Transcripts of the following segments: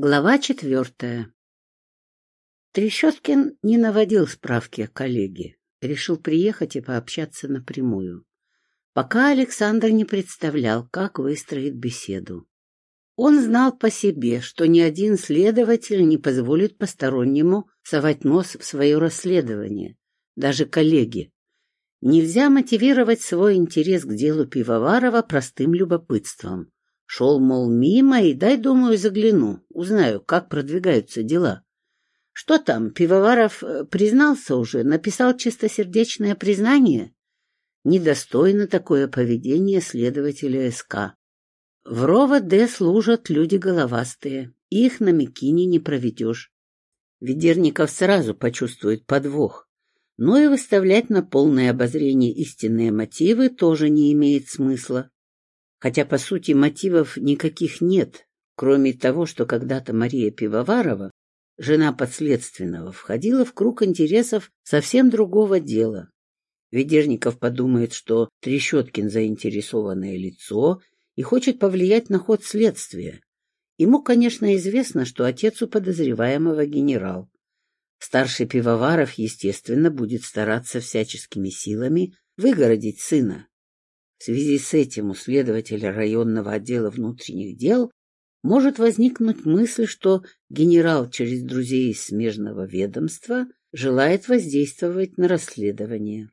Глава четвертая. Трещоткин не наводил справки о коллеге, решил приехать и пообщаться напрямую. Пока Александр не представлял, как выстроить беседу. Он знал по себе, что ни один следователь не позволит постороннему совать нос в свое расследование, даже коллеги. Нельзя мотивировать свой интерес к делу Пивоварова простым любопытством. Шел, мол, мимо, и дай, думаю, загляну, узнаю, как продвигаются дела. Что там, Пивоваров э, признался уже, написал чистосердечное признание? Недостойно такое поведение следователя СК. В РОВД служат люди головастые, их на Микине не проведешь. Ведерников сразу почувствует подвох, но и выставлять на полное обозрение истинные мотивы тоже не имеет смысла. Хотя, по сути, мотивов никаких нет, кроме того, что когда-то Мария Пивоварова, жена подследственного, входила в круг интересов совсем другого дела. Ведерников подумает, что Трещоткин заинтересованное лицо и хочет повлиять на ход следствия. Ему, конечно, известно, что отец у подозреваемого генерал. Старший Пивоваров, естественно, будет стараться всяческими силами выгородить сына. В связи с этим у следователя районного отдела внутренних дел может возникнуть мысль, что генерал через друзей из смежного ведомства желает воздействовать на расследование.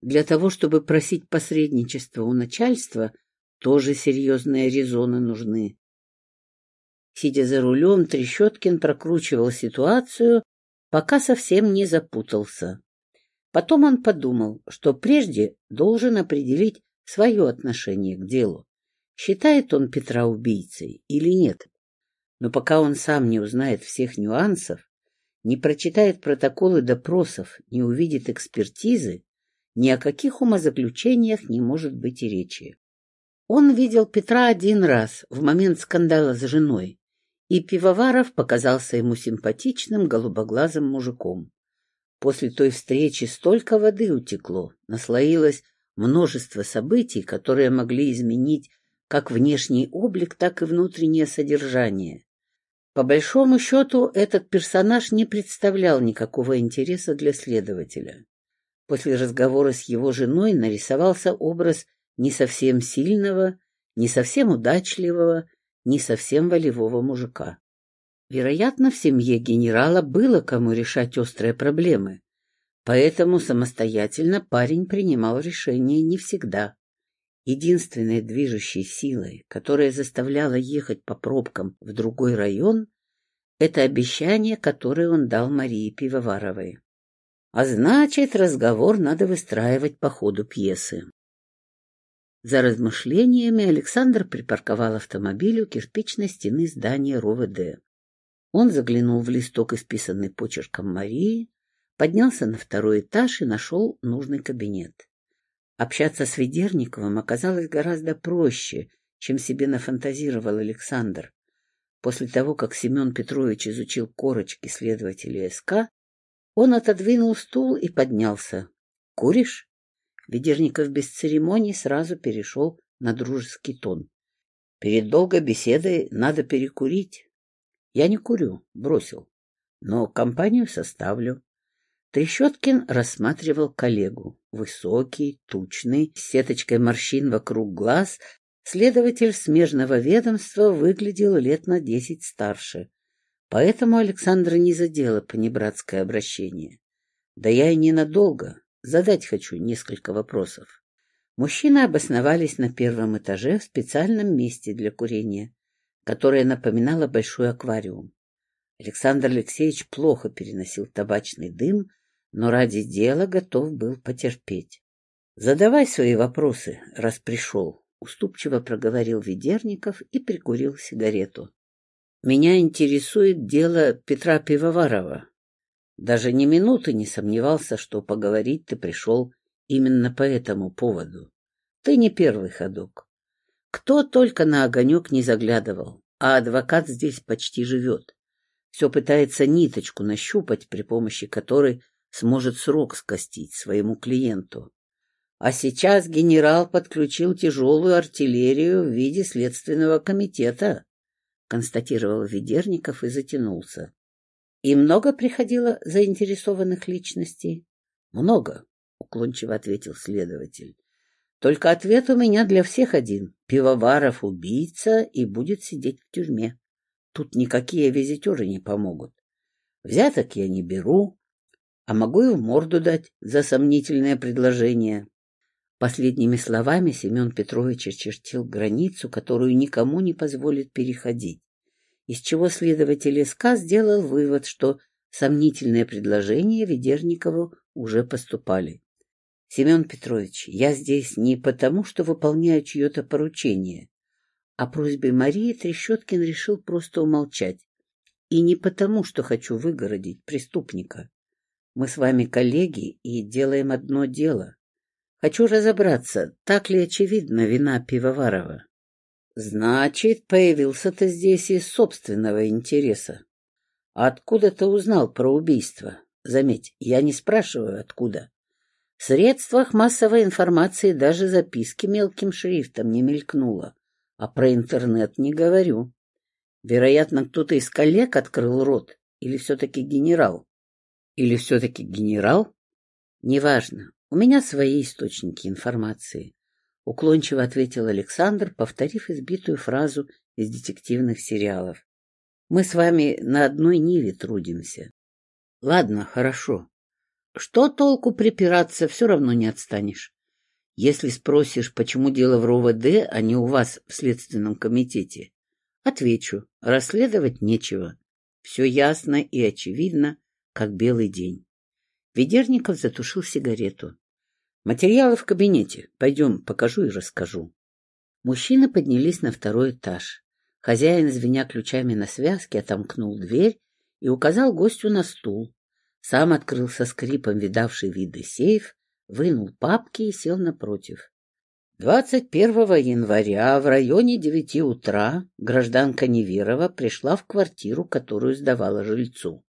Для того, чтобы просить посредничества у начальства, тоже серьезные резоны нужны. Сидя за рулем, Трещоткин прокручивал ситуацию, пока совсем не запутался. Потом он подумал, что прежде должен определить свое отношение к делу. Считает он Петра убийцей или нет? Но пока он сам не узнает всех нюансов, не прочитает протоколы допросов, не увидит экспертизы, ни о каких умозаключениях не может быть и речи. Он видел Петра один раз, в момент скандала с женой, и Пивоваров показался ему симпатичным голубоглазым мужиком. После той встречи столько воды утекло, наслоилось множество событий, которые могли изменить как внешний облик, так и внутреннее содержание. По большому счету, этот персонаж не представлял никакого интереса для следователя. После разговора с его женой нарисовался образ не совсем сильного, не совсем удачливого, не совсем волевого мужика. Вероятно, в семье генерала было кому решать острые проблемы, Поэтому самостоятельно парень принимал решения не всегда. Единственной движущей силой, которая заставляла ехать по пробкам в другой район, это обещание, которое он дал Марии Пивоваровой. А значит, разговор надо выстраивать по ходу пьесы. За размышлениями Александр припарковал автомобиль у кирпичной стены здания РОВД. Он заглянул в листок, исписанный почерком Марии, поднялся на второй этаж и нашел нужный кабинет. Общаться с Ведерниковым оказалось гораздо проще, чем себе нафантазировал Александр. После того, как Семен Петрович изучил корочки следователя СК, он отодвинул стул и поднялся. — Куришь? Ведерников без церемоний сразу перешел на дружеский тон. — Перед долгой беседой надо перекурить. — Я не курю, бросил. Но компанию составлю. Трещоткин рассматривал коллегу. Высокий, тучный, с сеточкой морщин вокруг глаз, следователь смежного ведомства выглядел лет на десять старше. Поэтому Александра не задела понебратское обращение. Да я и ненадолго. Задать хочу несколько вопросов. Мужчины обосновались на первом этаже в специальном месте для курения, которое напоминало большой аквариум. Александр Алексеевич плохо переносил табачный дым, но ради дела готов был потерпеть. — Задавай свои вопросы, раз пришел, — уступчиво проговорил Ведерников и прикурил сигарету. — Меня интересует дело Петра Пивоварова. Даже ни минуты не сомневался, что поговорить ты пришел именно по этому поводу. Ты не первый ходок. Кто только на огонек не заглядывал, а адвокат здесь почти живет. Все пытается ниточку нащупать, при помощи которой сможет срок скостить своему клиенту. А сейчас генерал подключил тяжелую артиллерию в виде следственного комитета. констатировал Ведерников и затянулся. И много приходило заинтересованных личностей? Много, уклончиво ответил следователь. Только ответ у меня для всех один. Пивоваров убийца и будет сидеть в тюрьме. Тут никакие визитеры не помогут. Взяток я не беру, а могу и в морду дать за сомнительное предложение. Последними словами Семен Петрович очертил границу, которую никому не позволит переходить, из чего следователь СК сделал вывод, что сомнительные предложения Ведерникову уже поступали. — Семен Петрович, я здесь не потому, что выполняю чье-то поручение. О просьбе Марии Трещоткин решил просто умолчать. И не потому, что хочу выгородить преступника. Мы с вами коллеги и делаем одно дело. Хочу разобраться, так ли очевидна вина Пивоварова. Значит, появился ты здесь из собственного интереса. Откуда ты узнал про убийство? Заметь, я не спрашиваю, откуда. В средствах массовой информации даже записки мелким шрифтом не мелькнуло, а про интернет не говорю. Вероятно, кто-то из коллег открыл рот, или все-таки генерал? Или все-таки генерал? Неважно. У меня свои источники информации, уклончиво ответил Александр, повторив избитую фразу из детективных сериалов. Мы с вами на одной ниве трудимся. Ладно, хорошо. Что толку припираться, все равно не отстанешь. Если спросишь, почему дело в РОВД, а не у вас в Следственном комитете, отвечу, расследовать нечего. Все ясно и очевидно, как белый день. Ведерников затушил сигарету. «Материалы в кабинете. Пойдем, покажу и расскажу». Мужчины поднялись на второй этаж. Хозяин, звеня ключами на связке, отомкнул дверь и указал гостю на стул. Сам открыл со скрипом видавший виды сейф, вынул папки и сел напротив. 21 января в районе девяти утра гражданка Неверова пришла в квартиру, которую сдавала жильцу.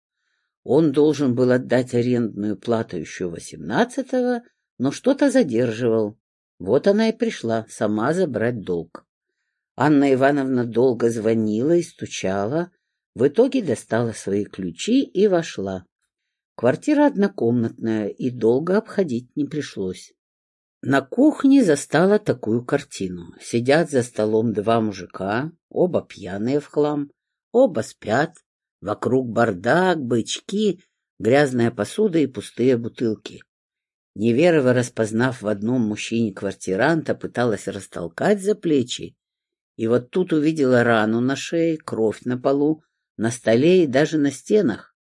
Он должен был отдать арендную плату еще восемнадцатого, но что-то задерживал. Вот она и пришла сама забрать долг. Анна Ивановна долго звонила и стучала, в итоге достала свои ключи и вошла. Квартира однокомнатная, и долго обходить не пришлось. На кухне застала такую картину. Сидят за столом два мужика, оба пьяные в хлам, оба спят, Вокруг бардак, бычки, грязная посуда и пустые бутылки. Неверова, распознав в одном мужчине квартиранта, пыталась растолкать за плечи. И вот тут увидела рану на шее, кровь на полу, на столе и даже на стенах.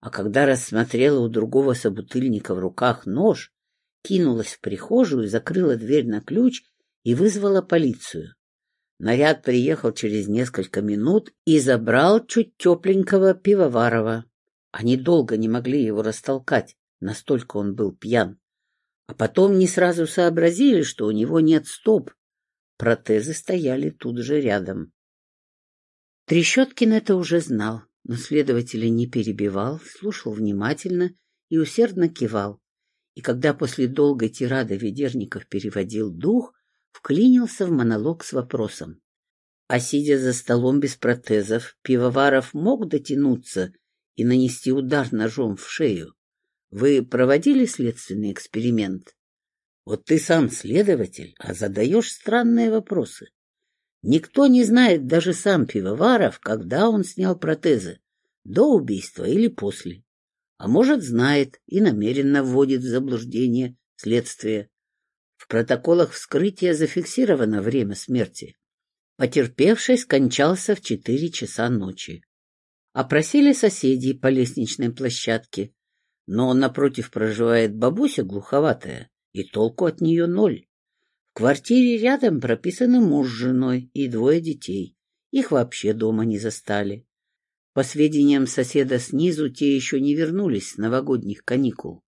А когда рассмотрела у другого собутыльника в руках нож, кинулась в прихожую, закрыла дверь на ключ и вызвала полицию. Наряд приехал через несколько минут и забрал чуть тепленького пивоварова. Они долго не могли его растолкать, настолько он был пьян. А потом не сразу сообразили, что у него нет стоп. Протезы стояли тут же рядом. Трещоткин это уже знал, но следователя не перебивал, слушал внимательно и усердно кивал. И когда после долгой тирады Ведерников переводил дух, вклинился в монолог с вопросом. А сидя за столом без протезов, Пивоваров мог дотянуться и нанести удар ножом в шею? Вы проводили следственный эксперимент? Вот ты сам следователь, а задаешь странные вопросы. Никто не знает, даже сам Пивоваров, когда он снял протезы, до убийства или после. А может, знает и намеренно вводит в заблуждение следствие. В протоколах вскрытия зафиксировано время смерти. Потерпевший скончался в четыре часа ночи. Опросили соседей по лестничной площадке, но напротив проживает бабуся глуховатая, и толку от нее ноль. В квартире рядом прописаны муж с женой и двое детей. Их вообще дома не застали. По сведениям соседа снизу, те еще не вернулись с новогодних каникул.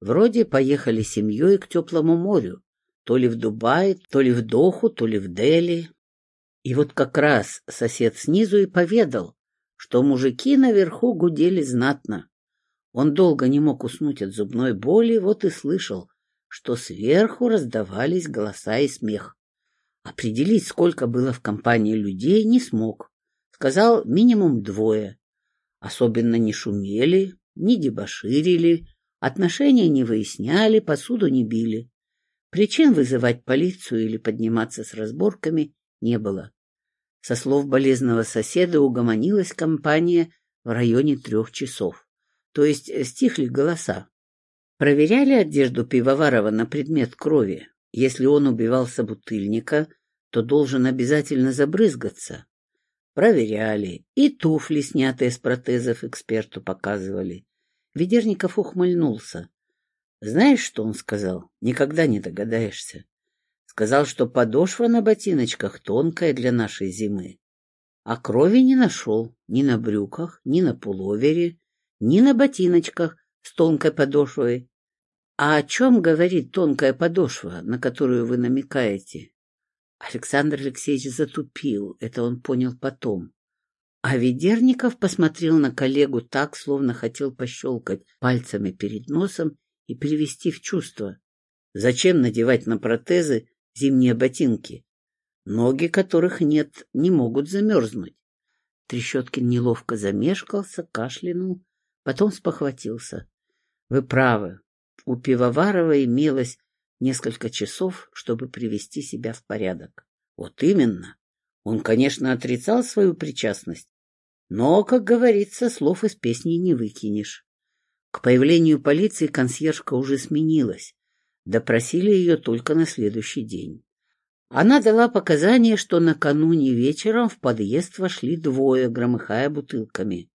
Вроде поехали семьей к теплому морю, то ли в Дубай, то ли в Доху, то ли в Дели. И вот как раз сосед снизу и поведал, что мужики наверху гудели знатно. Он долго не мог уснуть от зубной боли, вот и слышал, что сверху раздавались голоса и смех. Определить, сколько было в компании людей, не смог. Сказал, минимум двое. Особенно не шумели, не дебоширили, отношения не выясняли, посуду не били. Причин вызывать полицию или подниматься с разборками не было. Со слов болезного соседа угомонилась компания в районе трех часов. То есть стихли голоса. Проверяли одежду Пивоварова на предмет крови. Если он убивал собутыльника, то должен обязательно забрызгаться. Проверяли. И туфли, снятые с протезов, эксперту показывали. Ведерников ухмыльнулся. Знаешь, что он сказал? Никогда не догадаешься. Сказал, что подошва на ботиночках тонкая для нашей зимы. А крови не нашел ни на брюках, ни на пуловере, ни на ботиночках с тонкой подошвой. А о чем говорит тонкая подошва, на которую вы намекаете? Александр Алексеевич затупил, это он понял потом. А Ведерников посмотрел на коллегу так, словно хотел пощелкать пальцами перед носом и привести в чувство. Зачем надевать на протезы зимние ботинки, ноги которых нет, не могут замерзнуть? Трещоткин неловко замешкался, кашлянул, потом спохватился. — Вы правы. У Пивоварова имелось несколько часов, чтобы привести себя в порядок. Вот именно. Он, конечно, отрицал свою причастность, но, как говорится, слов из песни не выкинешь. К появлению полиции консьержка уже сменилась. Допросили ее только на следующий день. Она дала показания, что накануне вечером в подъезд вошли двое, громыхая бутылками.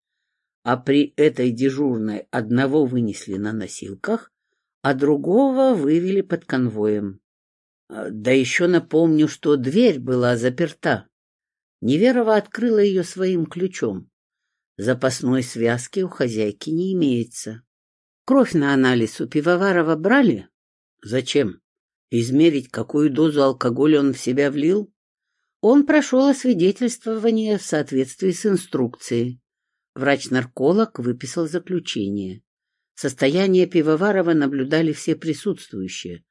А при этой дежурной одного вынесли на носилках, а другого вывели под конвоем. Да еще напомню, что дверь была заперта. Неверова открыла ее своим ключом. Запасной связки у хозяйки не имеется. Кровь на анализ у Пивоварова брали? Зачем? Измерить, какую дозу алкоголя он в себя влил? Он прошел освидетельствование в соответствии с инструкцией. Врач-нарколог выписал заключение. Состояние Пивоварова наблюдали все присутствующие.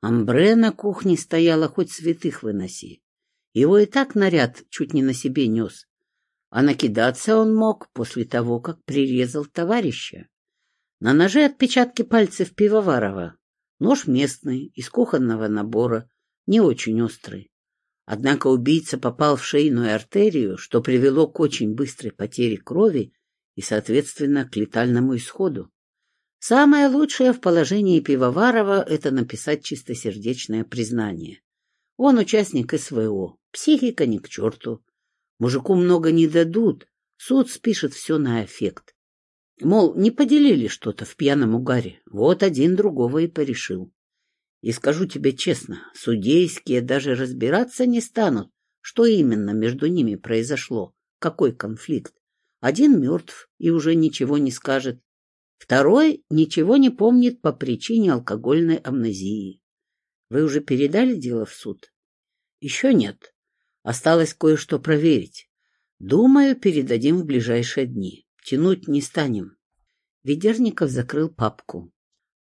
Амбре на кухне стояла хоть святых выноси. Его и так наряд чуть не на себе нес. А накидаться он мог после того, как прирезал товарища. На ноже отпечатки пальцев Пивоварова. Нож местный, из кухонного набора, не очень острый. Однако убийца попал в шейную артерию, что привело к очень быстрой потере крови и, соответственно, к летальному исходу. Самое лучшее в положении Пивоварова — это написать чистосердечное признание. Он участник СВО, психика ни к черту. Мужику много не дадут, суд спишет все на эффект. Мол, не поделили что-то в пьяном угаре, вот один другого и порешил. И скажу тебе честно, судейские даже разбираться не станут, что именно между ними произошло, какой конфликт. Один мертв и уже ничего не скажет, Второй ничего не помнит по причине алкогольной амнезии. Вы уже передали дело в суд? Еще нет. Осталось кое-что проверить. Думаю, передадим в ближайшие дни. Тянуть не станем. Ведерников закрыл папку.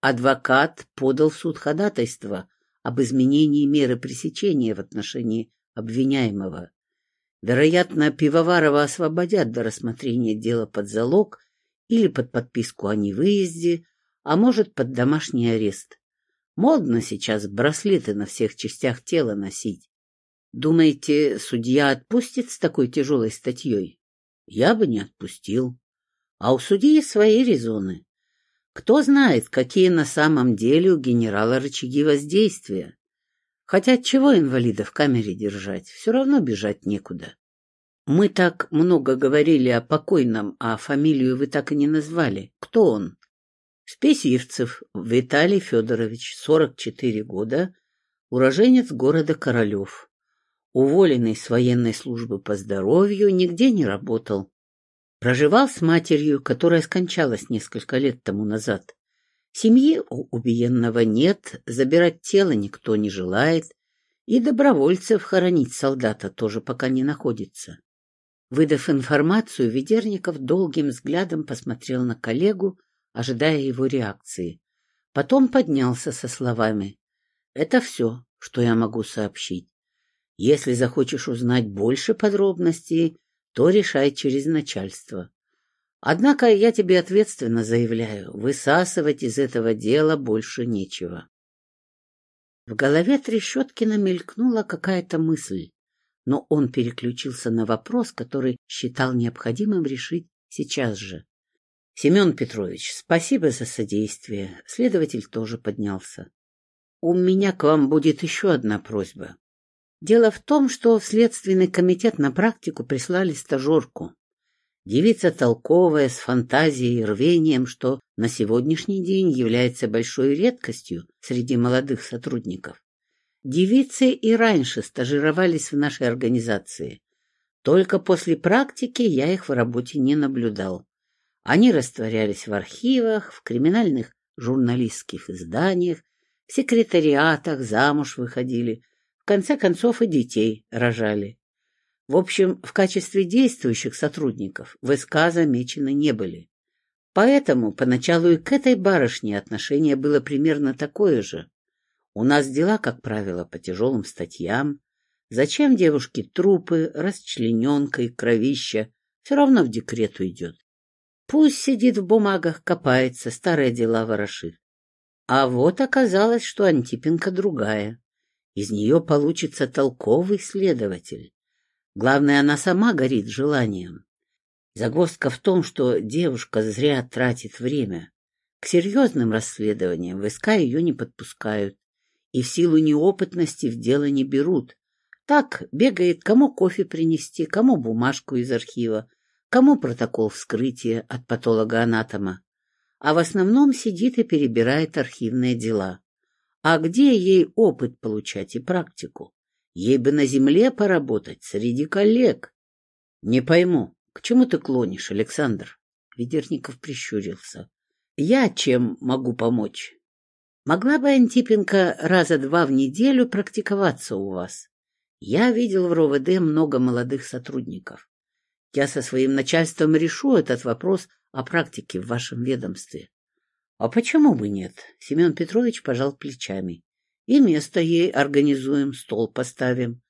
Адвокат подал в суд ходатайство об изменении меры пресечения в отношении обвиняемого. Вероятно, Пивоварова освободят до рассмотрения дела под залог или под подписку о невыезде, а может, под домашний арест. Модно сейчас браслеты на всех частях тела носить. Думаете, судья отпустит с такой тяжелой статьей? Я бы не отпустил. А у судьи свои резоны. Кто знает, какие на самом деле у генерала рычаги воздействия. Хотя чего инвалида в камере держать, все равно бежать некуда. Мы так много говорили о покойном, а фамилию вы так и не назвали. Кто он? Спесивцев Виталий Федорович, 44 года, уроженец города Королев. Уволенный с военной службы по здоровью, нигде не работал. Проживал с матерью, которая скончалась несколько лет тому назад. Семьи у убиенного нет, забирать тело никто не желает, и добровольцев хоронить солдата тоже пока не находится. Выдав информацию, Ведерников долгим взглядом посмотрел на коллегу, ожидая его реакции. Потом поднялся со словами. «Это все, что я могу сообщить. Если захочешь узнать больше подробностей, то решай через начальство. Однако я тебе ответственно заявляю, высасывать из этого дела больше нечего. В голове Трещоткина мелькнула какая-то мысль, но он переключился на вопрос, который считал необходимым решить сейчас же. — Семен Петрович, спасибо за содействие. Следователь тоже поднялся. — У меня к вам будет еще одна просьба. Дело в том, что в Следственный комитет на практику прислали стажерку. Девица толковая, с фантазией и рвением, что на сегодняшний день является большой редкостью среди молодых сотрудников. Девицы и раньше стажировались в нашей организации. Только после практики я их в работе не наблюдал. Они растворялись в архивах, в криминальных журналистских изданиях, в секретариатах, замуж выходили, в конце концов и детей рожали. В общем, в качестве действующих сотрудников в СК замечены не были. Поэтому поначалу и к этой барышне отношение было примерно такое же. У нас дела, как правило, по тяжелым статьям. Зачем девушке трупы, расчлененка и кровища? Все равно в декрет уйдет. Пусть сидит в бумагах, копается, старые дела ворошит. А вот оказалось, что Антипенко другая. Из нее получится толковый следователь. Главное, она сама горит желанием. Загвоздка в том, что девушка зря тратит время. К серьезным расследованиям в СК ее не подпускают и в силу неопытности в дело не берут. Так бегает, кому кофе принести, кому бумажку из архива, кому протокол вскрытия от патолога-анатома. А в основном сидит и перебирает архивные дела. А где ей опыт получать и практику? Ей бы на земле поработать, среди коллег. — Не пойму, к чему ты клонишь, Александр? Ведерников прищурился. — Я чем могу помочь? Могла бы Антипенко раза два в неделю практиковаться у вас. Я видел в РОВД много молодых сотрудников. Я со своим начальством решу этот вопрос о практике в вашем ведомстве. — А почему бы нет? — Семен Петрович пожал плечами. И место ей организуем, стол поставим.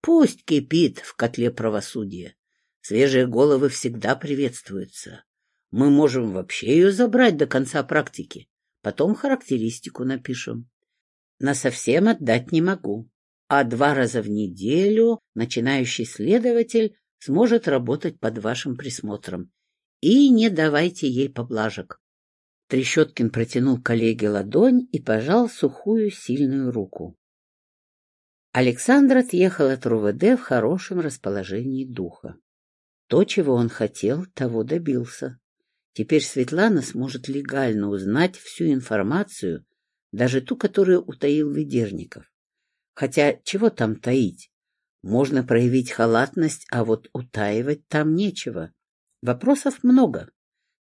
Пусть кипит в котле правосудия. Свежие головы всегда приветствуются. Мы можем вообще ее забрать до конца практики. Потом характеристику напишем. На совсем отдать не могу. А два раза в неделю начинающий следователь сможет работать под вашим присмотром. И не давайте ей поблажек. Трещоткин протянул коллеге ладонь и пожал сухую сильную руку. Александр отъехал от РУВД в хорошем расположении духа. То, чего он хотел, того добился. Теперь Светлана сможет легально узнать всю информацию, даже ту, которую утаил Ведерников. Хотя чего там таить? Можно проявить халатность, а вот утаивать там нечего. Вопросов много.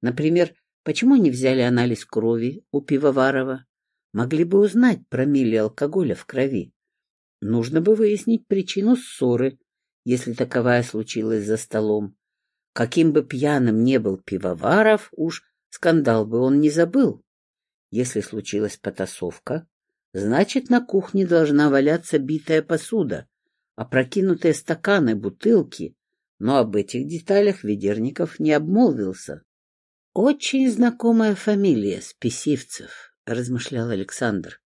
Например, Почему не взяли анализ крови у Пивоварова? Могли бы узнать про мили алкоголя в крови. Нужно бы выяснить причину ссоры, если таковая случилась за столом. Каким бы пьяным не был Пивоваров, уж скандал бы он не забыл. Если случилась потасовка, значит, на кухне должна валяться битая посуда, опрокинутые стаканы, бутылки, но об этих деталях Ведерников не обмолвился. Очень знакомая фамилия Списивцев, размышлял Александр.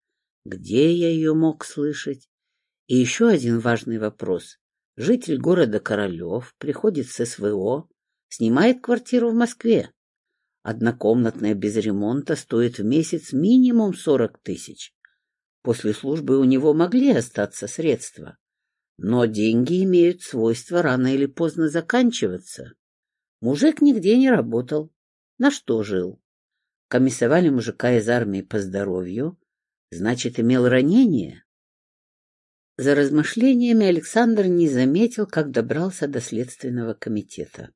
Где я ее мог слышать? И еще один важный вопрос. Житель города Королев приходит с СВО, снимает квартиру в Москве. Однокомнатная без ремонта стоит в месяц минимум сорок тысяч. После службы у него могли остаться средства. Но деньги имеют свойство рано или поздно заканчиваться. Мужик нигде не работал, на что жил? Комиссовали мужика из армии по здоровью, значит, имел ранение? За размышлениями Александр не заметил, как добрался до следственного комитета.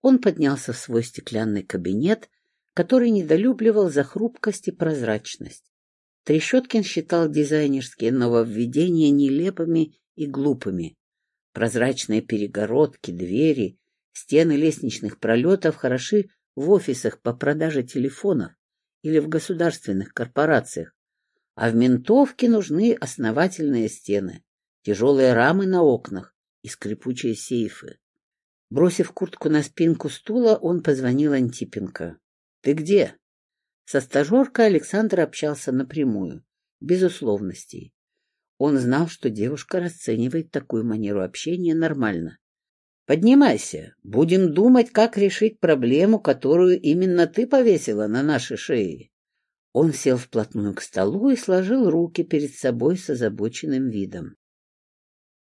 Он поднялся в свой стеклянный кабинет, который недолюбливал за хрупкость и прозрачность. Трещоткин считал дизайнерские нововведения нелепыми и глупыми. Прозрачные перегородки, двери, стены лестничных пролетов хороши в офисах по продаже телефонов или в государственных корпорациях, а в ментовке нужны основательные стены, тяжелые рамы на окнах и скрипучие сейфы. Бросив куртку на спинку стула, он позвонил Антипенко. — Ты где? Со стажеркой Александр общался напрямую, без условностей. Он знал, что девушка расценивает такую манеру общения нормально. «Поднимайся, будем думать, как решить проблему, которую именно ты повесила на наши шеи». Он сел вплотную к столу и сложил руки перед собой с озабоченным видом.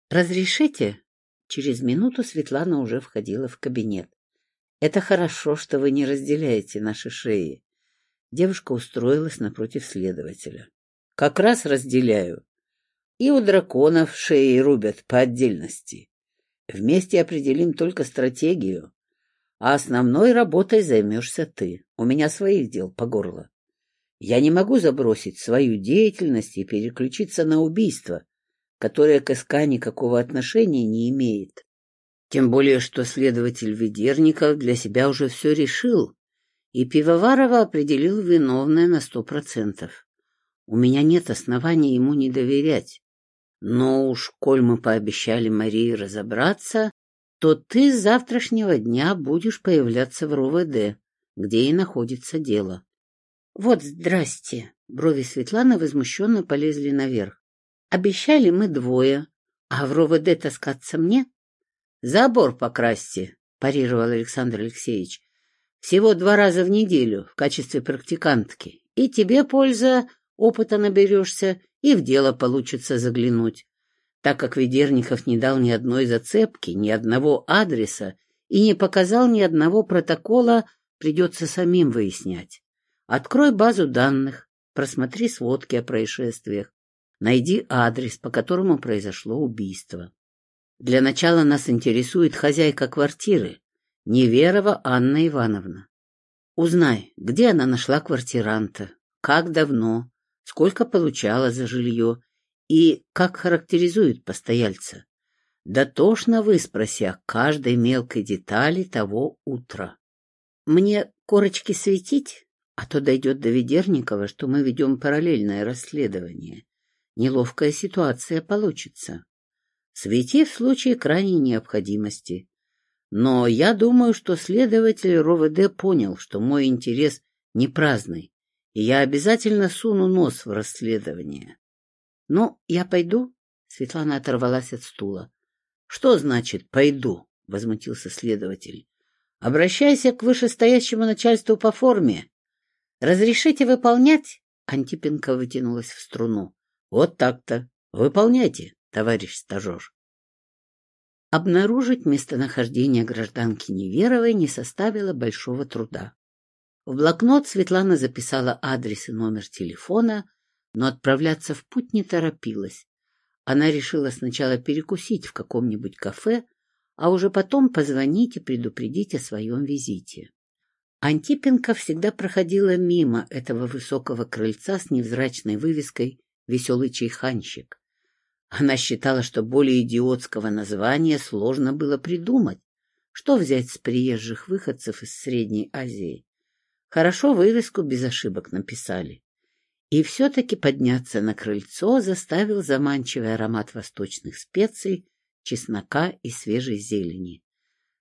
«Разрешите?» Через минуту Светлана уже входила в кабинет. «Это хорошо, что вы не разделяете наши шеи». Девушка устроилась напротив следователя. «Как раз разделяю. И у драконов шеи рубят по отдельности. Вместе определим только стратегию, а основной работой займешься ты. У меня своих дел по горло. Я не могу забросить свою деятельность и переключиться на убийство, которое к СК никакого отношения не имеет. Тем более, что следователь Ведерников для себя уже все решил, и Пивоварова определил виновное на сто процентов. У меня нет оснований ему не доверять. Но уж, коль мы пообещали Марии разобраться, то ты с завтрашнего дня будешь появляться в РОВД, где и находится дело. Вот здрасте. Брови Светланы возмущенно полезли наверх. Обещали мы двое, а в РОВД таскаться мне? Забор покрасьте, парировал Александр Алексеевич. Всего два раза в неделю в качестве практикантки. И тебе польза, опыта наберешься, и в дело получится заглянуть. Так как Ведерников не дал ни одной зацепки, ни одного адреса и не показал ни одного протокола, придется самим выяснять. Открой базу данных, просмотри сводки о происшествиях, найди адрес, по которому произошло убийство. Для начала нас интересует хозяйка квартиры, Неверова Анна Ивановна. Узнай, где она нашла квартиранта, как давно, сколько получала за жилье и как характеризует постояльца. Дотошно выспроси о каждой мелкой детали того утра. Мне корочки светить, а то дойдет до Ведерникова, что мы ведем параллельное расследование. Неловкая ситуация получится. Свети в случае крайней необходимости. Но я думаю, что следователь РОВД понял, что мой интерес не праздный, и я обязательно суну нос в расследование. — Ну, я пойду? — Светлана оторвалась от стула. — Что значит «пойду»? — возмутился следователь. — Обращайся к вышестоящему начальству по форме. — Разрешите выполнять? Антипенко вытянулась в струну. — Вот так-то. Выполняйте, товарищ стажер. Обнаружить местонахождение гражданки Неверовой не составило большого труда. В блокнот Светлана записала адрес и номер телефона, но отправляться в путь не торопилась. Она решила сначала перекусить в каком-нибудь кафе, а уже потом позвонить и предупредить о своем визите. Антипенко всегда проходила мимо этого высокого крыльца с невзрачной вывеской «Веселый чайханщик». Она считала, что более идиотского названия сложно было придумать. Что взять с приезжих выходцев из Средней Азии? Хорошо вывеску без ошибок написали. И все-таки подняться на крыльцо заставил заманчивый аромат восточных специй, чеснока и свежей зелени.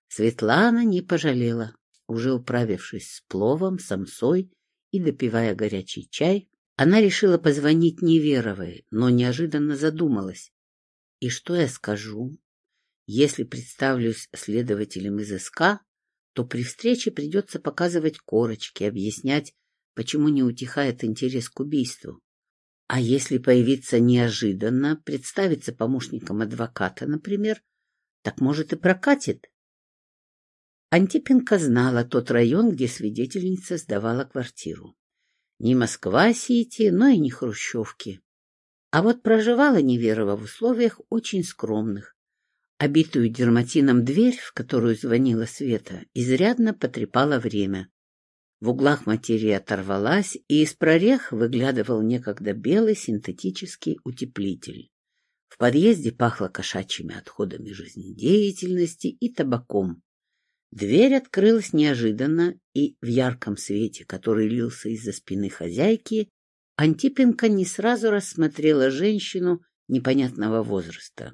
Светлана не пожалела. Уже управившись с пловом, самсой и допивая горячий чай, она решила позвонить Неверовой, но неожиданно задумалась. И что я скажу? Если представлюсь следователем из СК, то при встрече придется показывать корочки, объяснять, почему не утихает интерес к убийству. А если появиться неожиданно, представиться помощником адвоката, например, так, может, и прокатит. Антипенко знала тот район, где свидетельница сдавала квартиру. Не Москва-Сити, но и не Хрущевки. А вот проживала Неверова в условиях очень скромных, Обитую дерматином дверь, в которую звонила Света, изрядно потрепала время. В углах материя оторвалась, и из прорех выглядывал некогда белый синтетический утеплитель. В подъезде пахло кошачьими отходами жизнедеятельности и табаком. Дверь открылась неожиданно, и в ярком свете, который лился из-за спины хозяйки, Антипенко не сразу рассмотрела женщину непонятного возраста.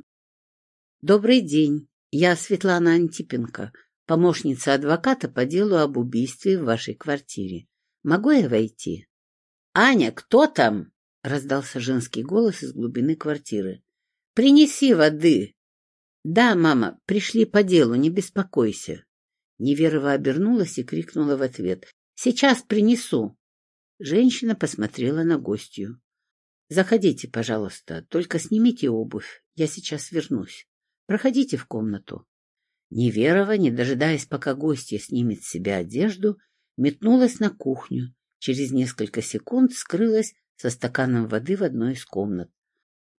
«Добрый день!» Я Светлана Антипенко, помощница адвоката по делу об убийстве в вашей квартире. Могу я войти? — Аня, кто там? — раздался женский голос из глубины квартиры. — Принеси воды. — Да, мама, пришли по делу, не беспокойся. Неверова обернулась и крикнула в ответ. — Сейчас принесу. Женщина посмотрела на гостью. — Заходите, пожалуйста, только снимите обувь, я сейчас вернусь. Проходите в комнату. Неверова, не дожидаясь, пока гостья снимет с себя одежду, метнулась на кухню. Через несколько секунд скрылась со стаканом воды в одной из комнат.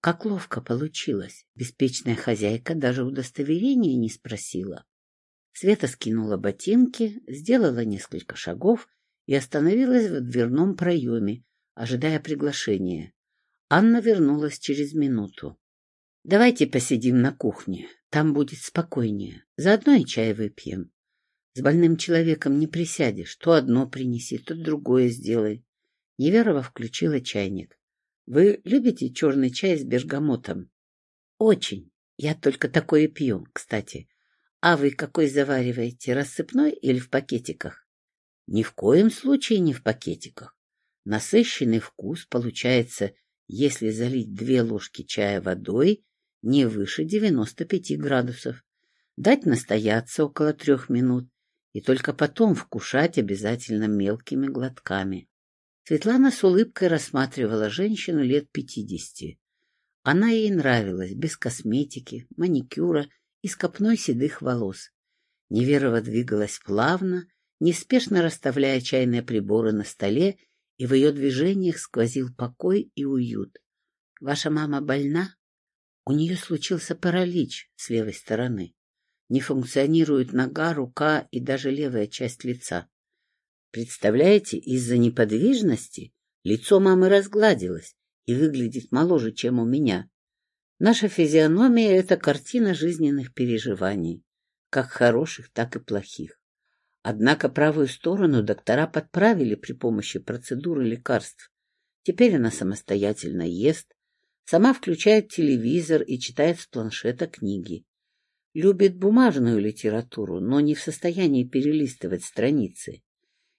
Как ловко получилось. Беспечная хозяйка даже удостоверения не спросила. Света скинула ботинки, сделала несколько шагов и остановилась в дверном проеме, ожидая приглашения. Анна вернулась через минуту. — Давайте посидим на кухне, там будет спокойнее. Заодно и чай выпьем. С больным человеком не присядешь, то одно принеси, то другое сделай. Неверова включила чайник. — Вы любите черный чай с бергамотом? — Очень. Я только такое пью, кстати. А вы какой завариваете, рассыпной или в пакетиках? — Ни в коем случае не в пакетиках. Насыщенный вкус получается, если залить две ложки чая водой не выше 95 градусов, дать настояться около трех минут и только потом вкушать обязательно мелкими глотками. Светлана с улыбкой рассматривала женщину лет пятидесяти. Она ей нравилась, без косметики, маникюра и с копной седых волос. Неверова двигалась плавно, неспешно расставляя чайные приборы на столе, и в ее движениях сквозил покой и уют. — Ваша мама больна? У нее случился паралич с левой стороны. Не функционирует нога, рука и даже левая часть лица. Представляете, из-за неподвижности лицо мамы разгладилось и выглядит моложе, чем у меня. Наша физиономия — это картина жизненных переживаний, как хороших, так и плохих. Однако правую сторону доктора подправили при помощи процедуры лекарств. Теперь она самостоятельно ест, Сама включает телевизор и читает с планшета книги. Любит бумажную литературу, но не в состоянии перелистывать страницы.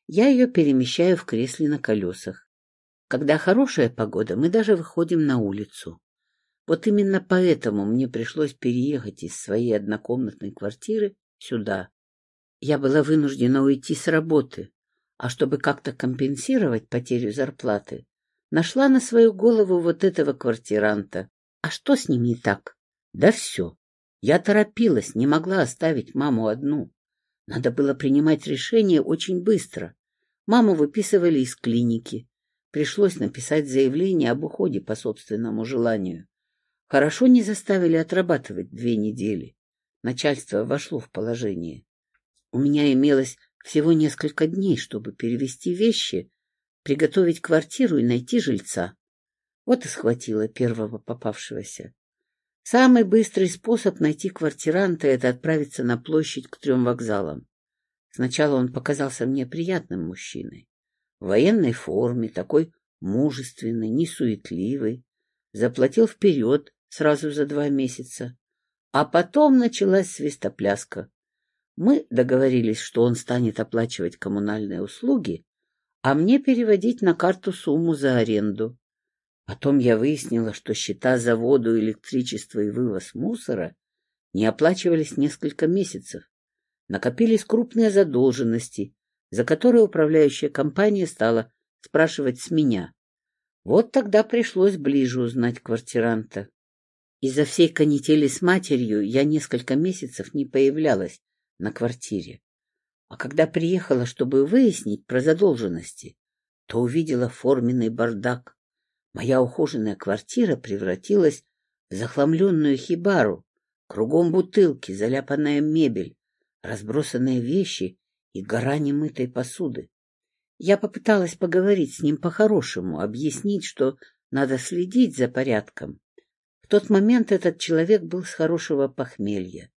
Я ее перемещаю в кресле на колесах. Когда хорошая погода, мы даже выходим на улицу. Вот именно поэтому мне пришлось переехать из своей однокомнатной квартиры сюда. Я была вынуждена уйти с работы, а чтобы как-то компенсировать потерю зарплаты, Нашла на свою голову вот этого квартиранта. А что с ним не так? Да все. Я торопилась, не могла оставить маму одну. Надо было принимать решение очень быстро. Маму выписывали из клиники. Пришлось написать заявление об уходе по собственному желанию. Хорошо не заставили отрабатывать две недели. Начальство вошло в положение. У меня имелось всего несколько дней, чтобы перевести вещи приготовить квартиру и найти жильца. Вот и схватила первого попавшегося. Самый быстрый способ найти квартиранта — это отправиться на площадь к трем вокзалам. Сначала он показался мне приятным мужчиной. В военной форме, такой мужественный, несуетливый. Заплатил вперед сразу за два месяца. А потом началась свистопляска. Мы договорились, что он станет оплачивать коммунальные услуги, а мне переводить на карту сумму за аренду. Потом я выяснила, что счета за воду, электричество и вывоз мусора не оплачивались несколько месяцев. Накопились крупные задолженности, за которые управляющая компания стала спрашивать с меня. Вот тогда пришлось ближе узнать квартиранта. Из-за всей канители с матерью я несколько месяцев не появлялась на квартире. А когда приехала, чтобы выяснить про задолженности, то увидела форменный бардак. Моя ухоженная квартира превратилась в захламленную хибару. Кругом бутылки, заляпанная мебель, разбросанные вещи и гора немытой посуды. Я попыталась поговорить с ним по-хорошему, объяснить, что надо следить за порядком. В тот момент этот человек был с хорошего похмелья.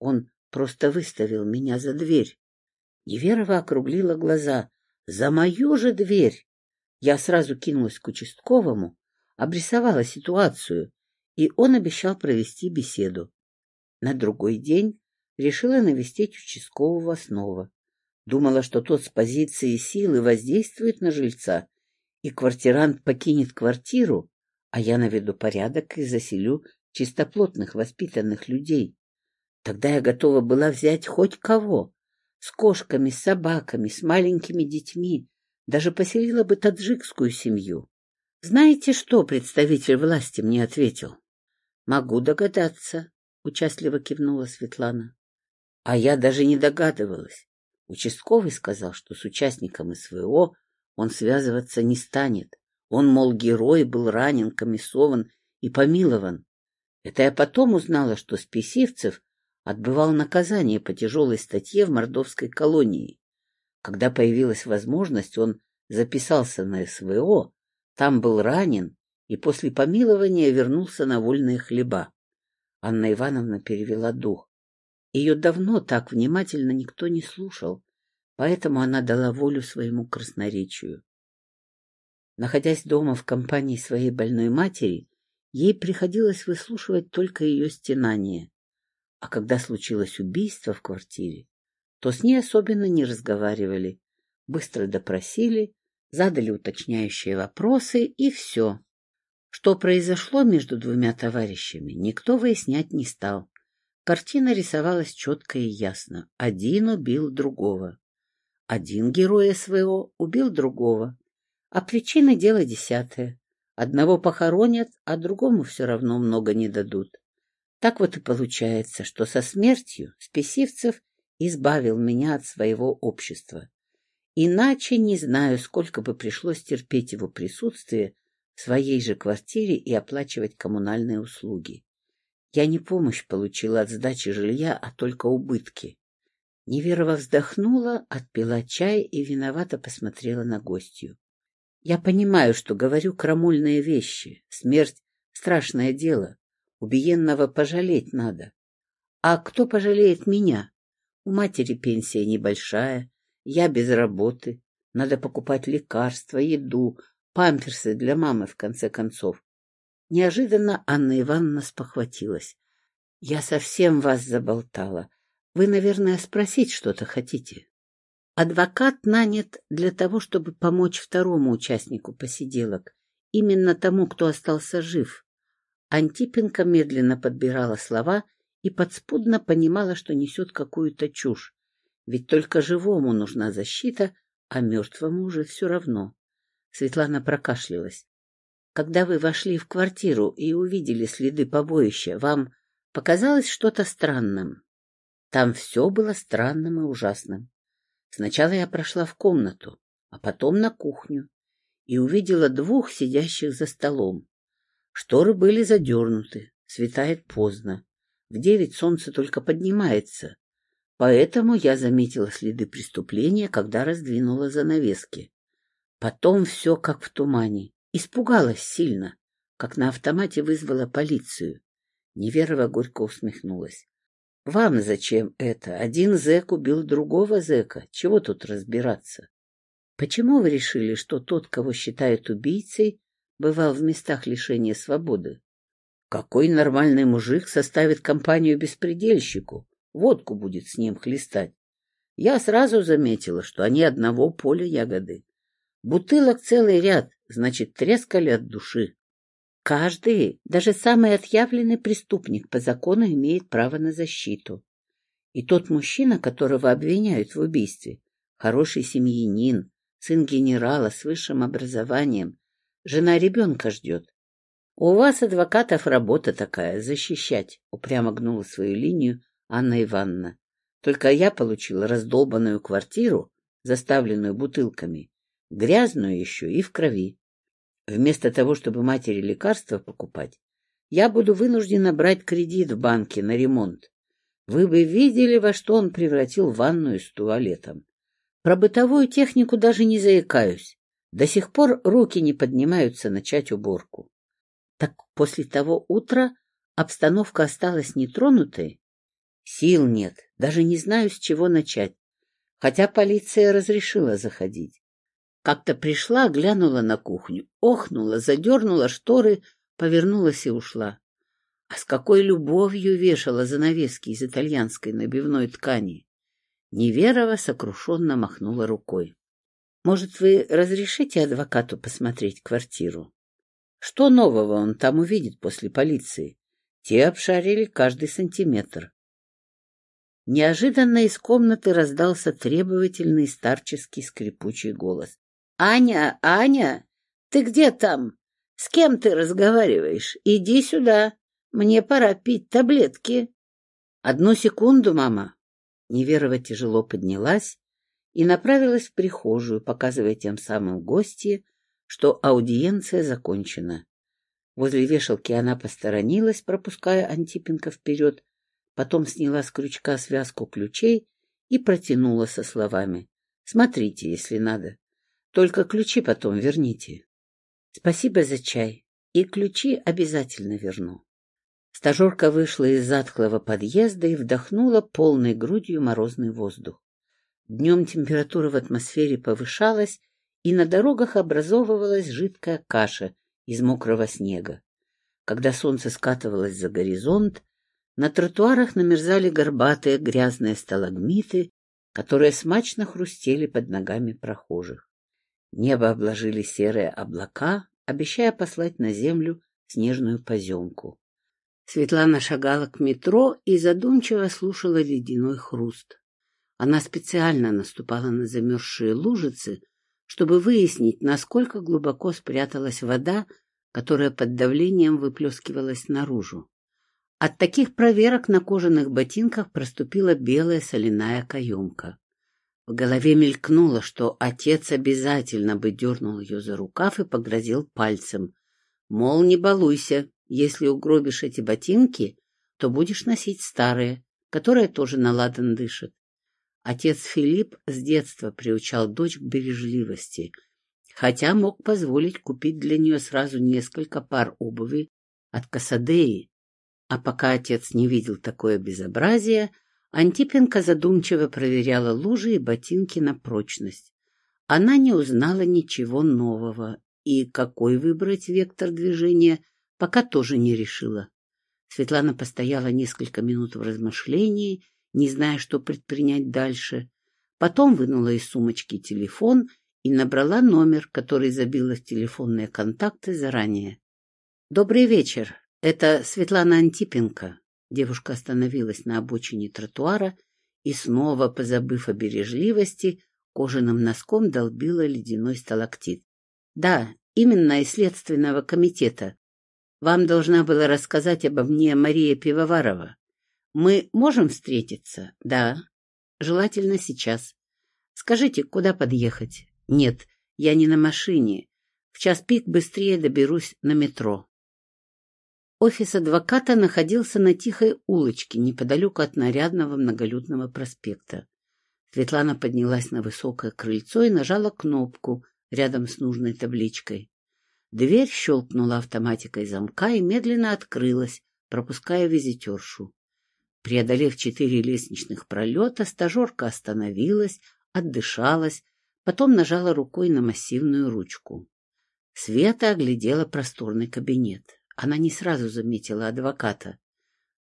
Он просто выставил меня за дверь. Неверова округлила глаза. «За мою же дверь!» Я сразу кинулась к участковому, обрисовала ситуацию, и он обещал провести беседу. На другой день решила навестить участкового снова. Думала, что тот с позиции силы воздействует на жильца, и квартирант покинет квартиру, а я наведу порядок и заселю чистоплотных воспитанных людей. Тогда я готова была взять хоть кого, с кошками, с собаками, с маленькими детьми, даже поселила бы таджикскую семью. Знаете, что представитель власти мне ответил? Могу догадаться, участливо кивнула Светлана. А я даже не догадывалась. Участковый сказал, что с участником СВО он связываться не станет. Он, мол, герой, был ранен, комиссован и помилован. Это я потом узнала, что Списивцев отбывал наказание по тяжелой статье в мордовской колонии. Когда появилась возможность, он записался на СВО, там был ранен и после помилования вернулся на вольные хлеба. Анна Ивановна перевела дух. Ее давно так внимательно никто не слушал, поэтому она дала волю своему красноречию. Находясь дома в компании своей больной матери, ей приходилось выслушивать только ее стенания. А когда случилось убийство в квартире, то с ней особенно не разговаривали, быстро допросили, задали уточняющие вопросы и все. Что произошло между двумя товарищами, никто выяснять не стал. Картина рисовалась четко и ясно. Один убил другого. Один герой СВО убил другого. А причины дела десятое. Одного похоронят, а другому все равно много не дадут. Так вот и получается, что со смертью Спесивцев избавил меня от своего общества. Иначе не знаю, сколько бы пришлось терпеть его присутствие в своей же квартире и оплачивать коммунальные услуги. Я не помощь получила от сдачи жилья, а только убытки. Неверова вздохнула, отпила чай и виновато посмотрела на гостью. Я понимаю, что говорю крамольные вещи. Смерть — страшное дело. Убиенного пожалеть надо. А кто пожалеет меня? У матери пенсия небольшая, я без работы. Надо покупать лекарства, еду, памперсы для мамы, в конце концов. Неожиданно Анна Ивановна спохватилась. — Я совсем вас заболтала. Вы, наверное, спросить что-то хотите? Адвокат нанят для того, чтобы помочь второму участнику посиделок, именно тому, кто остался жив. Антипенко медленно подбирала слова и подспудно понимала, что несет какую-то чушь. Ведь только живому нужна защита, а мертвому уже все равно. Светлана прокашлялась. Когда вы вошли в квартиру и увидели следы побоища, вам показалось что-то странным? Там все было странным и ужасным. Сначала я прошла в комнату, а потом на кухню и увидела двух сидящих за столом. Шторы были задернуты, светает поздно. В девять солнце только поднимается. Поэтому я заметила следы преступления, когда раздвинула занавески. Потом все как в тумане. Испугалась сильно, как на автомате вызвала полицию. Неверова горько усмехнулась. — Вам зачем это? Один зэк убил другого зэка. Чего тут разбираться? Почему вы решили, что тот, кого считают убийцей, бывал в местах лишения свободы. Какой нормальный мужик составит компанию беспредельщику? Водку будет с ним хлестать. Я сразу заметила, что они одного поля ягоды. Бутылок целый ряд, значит, трескали от души. Каждый, даже самый отъявленный преступник по закону имеет право на защиту. И тот мужчина, которого обвиняют в убийстве, хороший семьянин, сын генерала с высшим образованием, Жена ребенка ждет. У вас, адвокатов, работа такая — защищать, — упрямо гнула свою линию Анна Ивановна. Только я получила раздолбанную квартиру, заставленную бутылками, грязную еще и в крови. Вместо того, чтобы матери лекарства покупать, я буду вынуждена брать кредит в банке на ремонт. Вы бы видели, во что он превратил ванную с туалетом. Про бытовую технику даже не заикаюсь. До сих пор руки не поднимаются начать уборку. Так после того утра обстановка осталась нетронутой? Сил нет, даже не знаю, с чего начать. Хотя полиция разрешила заходить. Как-то пришла, глянула на кухню, охнула, задернула шторы, повернулась и ушла. А с какой любовью вешала занавески из итальянской набивной ткани! Неверова сокрушенно махнула рукой. — Может, вы разрешите адвокату посмотреть квартиру? Что нового он там увидит после полиции? Те обшарили каждый сантиметр. Неожиданно из комнаты раздался требовательный старческий скрипучий голос. — Аня, Аня, ты где там? С кем ты разговариваешь? Иди сюда. Мне пора пить таблетки. — Одну секунду, мама. Неверова тяжело поднялась и направилась в прихожую, показывая тем самым гостье, что аудиенция закончена. Возле вешалки она посторонилась, пропуская Антипенко вперед, потом сняла с крючка связку ключей и протянула со словами. — Смотрите, если надо. Только ключи потом верните. — Спасибо за чай. И ключи обязательно верну. Стажерка вышла из затхлого подъезда и вдохнула полной грудью морозный воздух. Днем температура в атмосфере повышалась, и на дорогах образовывалась жидкая каша из мокрого снега. Когда солнце скатывалось за горизонт, на тротуарах намерзали горбатые грязные сталагмиты, которые смачно хрустели под ногами прохожих. Небо обложили серые облака, обещая послать на землю снежную поземку. Светлана шагала к метро и задумчиво слушала ледяной хруст. Она специально наступала на замерзшие лужицы, чтобы выяснить, насколько глубоко спряталась вода, которая под давлением выплескивалась наружу. От таких проверок на кожаных ботинках проступила белая соляная каемка. В голове мелькнуло, что отец обязательно бы дернул ее за рукав и погрозил пальцем. Мол, не балуйся, если угробишь эти ботинки, то будешь носить старые, которые тоже наладан дышат. Отец Филипп с детства приучал дочь к бережливости, хотя мог позволить купить для нее сразу несколько пар обуви от Касадеи. А пока отец не видел такое безобразие, Антипенко задумчиво проверяла лужи и ботинки на прочность. Она не узнала ничего нового, и какой выбрать вектор движения, пока тоже не решила. Светлана постояла несколько минут в размышлении, не зная, что предпринять дальше. Потом вынула из сумочки телефон и набрала номер, который забила в телефонные контакты заранее. «Добрый вечер. Это Светлана Антипенко. Девушка остановилась на обочине тротуара и, снова позабыв о бережливости, кожаным носком долбила ледяной сталактит. — Да, именно из Следственного комитета. Вам должна была рассказать обо мне Мария Пивоварова. Мы можем встретиться? Да. Желательно сейчас. Скажите, куда подъехать? Нет, я не на машине. В час пик быстрее доберусь на метро. Офис адвоката находился на тихой улочке, неподалеку от нарядного многолюдного проспекта. Светлана поднялась на высокое крыльцо и нажала кнопку рядом с нужной табличкой. Дверь щелкнула автоматикой замка и медленно открылась, пропуская визитершу. Преодолев четыре лестничных пролета, стажерка остановилась, отдышалась, потом нажала рукой на массивную ручку. Света оглядела просторный кабинет. Она не сразу заметила адвоката.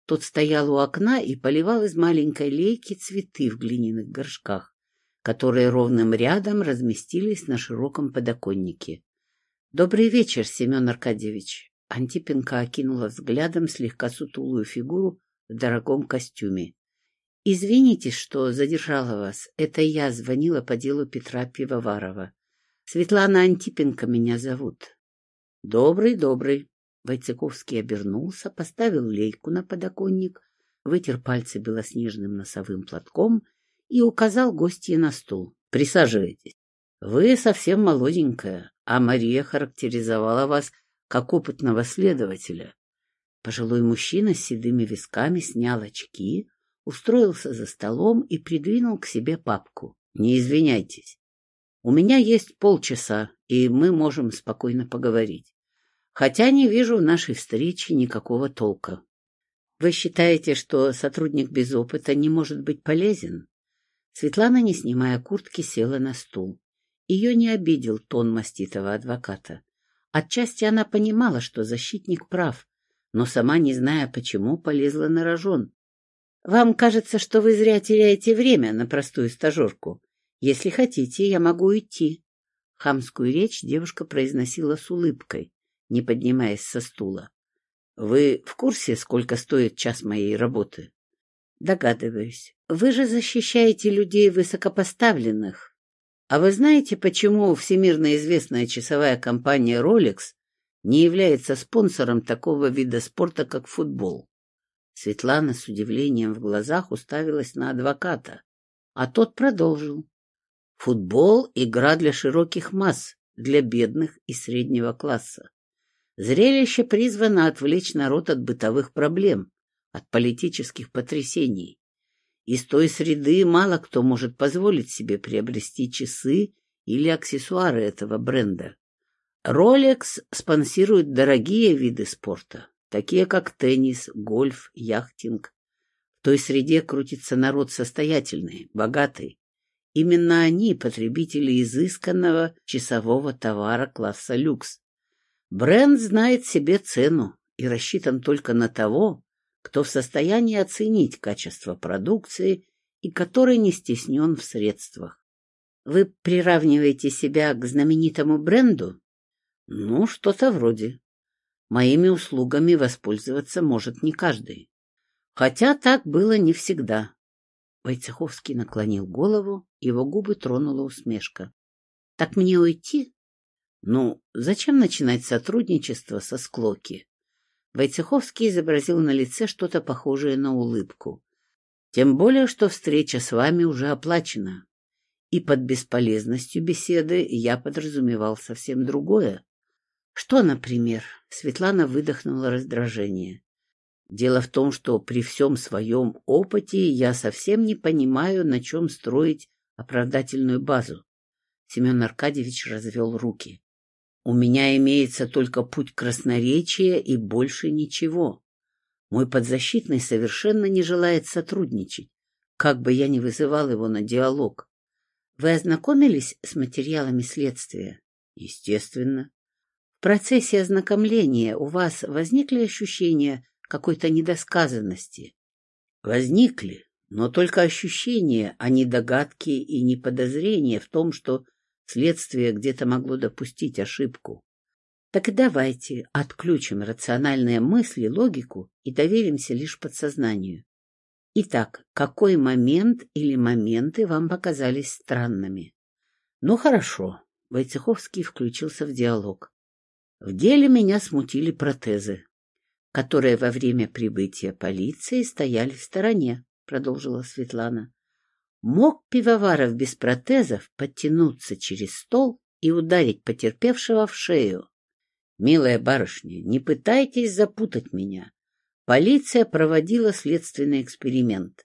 Тот стоял у окна и поливал из маленькой лейки цветы в глиняных горшках, которые ровным рядом разместились на широком подоконнике. — Добрый вечер, Семен Аркадьевич. Антипенко окинула взглядом слегка сутулую фигуру в дорогом костюме. — Извините, что задержала вас. Это я звонила по делу Петра Пивоварова. Светлана Антипенко меня зовут. — Добрый, добрый. Войцековский обернулся, поставил лейку на подоконник, вытер пальцы белоснежным носовым платком и указал гостье на стул. — Присаживайтесь. Вы совсем молоденькая, а Мария характеризовала вас как опытного следователя. Пожилой мужчина с седыми висками снял очки, устроился за столом и придвинул к себе папку. — Не извиняйтесь. У меня есть полчаса, и мы можем спокойно поговорить хотя не вижу в нашей встрече никакого толка. Вы считаете, что сотрудник без опыта не может быть полезен? Светлана, не снимая куртки, села на стул. Ее не обидел тон маститого адвоката. Отчасти она понимала, что защитник прав. Но сама, не зная почему, полезла на рожон. Вам кажется, что вы зря теряете время на простую стажерку. Если хотите, я могу уйти. Хамскую речь девушка произносила с улыбкой, не поднимаясь со стула. — Вы в курсе, сколько стоит час моей работы? — Догадываюсь. Вы же защищаете людей высокопоставленных. А вы знаете, почему всемирно известная часовая компания Rolex не является спонсором такого вида спорта, как футбол? Светлана с удивлением в глазах уставилась на адвоката, а тот продолжил. Футбол — игра для широких масс, для бедных и среднего класса. Зрелище призвано отвлечь народ от бытовых проблем, от политических потрясений. Из той среды мало кто может позволить себе приобрести часы или аксессуары этого бренда. Rolex спонсирует дорогие виды спорта, такие как теннис, гольф, яхтинг. В той среде крутится народ состоятельный, богатый. Именно они потребители изысканного часового товара класса люкс. Бренд знает себе цену и рассчитан только на того, кто в состоянии оценить качество продукции и который не стеснен в средствах. Вы приравниваете себя к знаменитому бренду? Ну, что-то вроде. Моими услугами воспользоваться может не каждый. Хотя так было не всегда. Войцеховский наклонил голову, его губы тронула усмешка. — Так мне уйти? — Ну, зачем начинать сотрудничество со Склоки? Войцеховский изобразил на лице что-то похожее на улыбку. Тем более, что встреча с вами уже оплачена. И под бесполезностью беседы я подразумевал совсем другое. Что, например? Светлана выдохнула раздражение. Дело в том, что при всем своем опыте я совсем не понимаю, на чем строить оправдательную базу. Семен Аркадьевич развел руки. У меня имеется только путь красноречия и больше ничего. Мой подзащитный совершенно не желает сотрудничать, как бы я ни вызывал его на диалог. Вы ознакомились с материалами следствия? Естественно. В процессе ознакомления у вас возникли ощущения какой-то недосказанности? Возникли, но только ощущения, а не догадки и не подозрения в том, что следствие где-то могло допустить ошибку. Так давайте отключим рациональные мысли, логику и доверимся лишь подсознанию. Итак, какой момент или моменты вам показались странными? Ну хорошо, Войцеховский включился в диалог. В деле меня смутили протезы, которые во время прибытия полиции стояли в стороне, продолжила Светлана. Мог пивоваров без протезов подтянуться через стол и ударить потерпевшего в шею. Милая барышня, не пытайтесь запутать меня. Полиция проводила следственный эксперимент.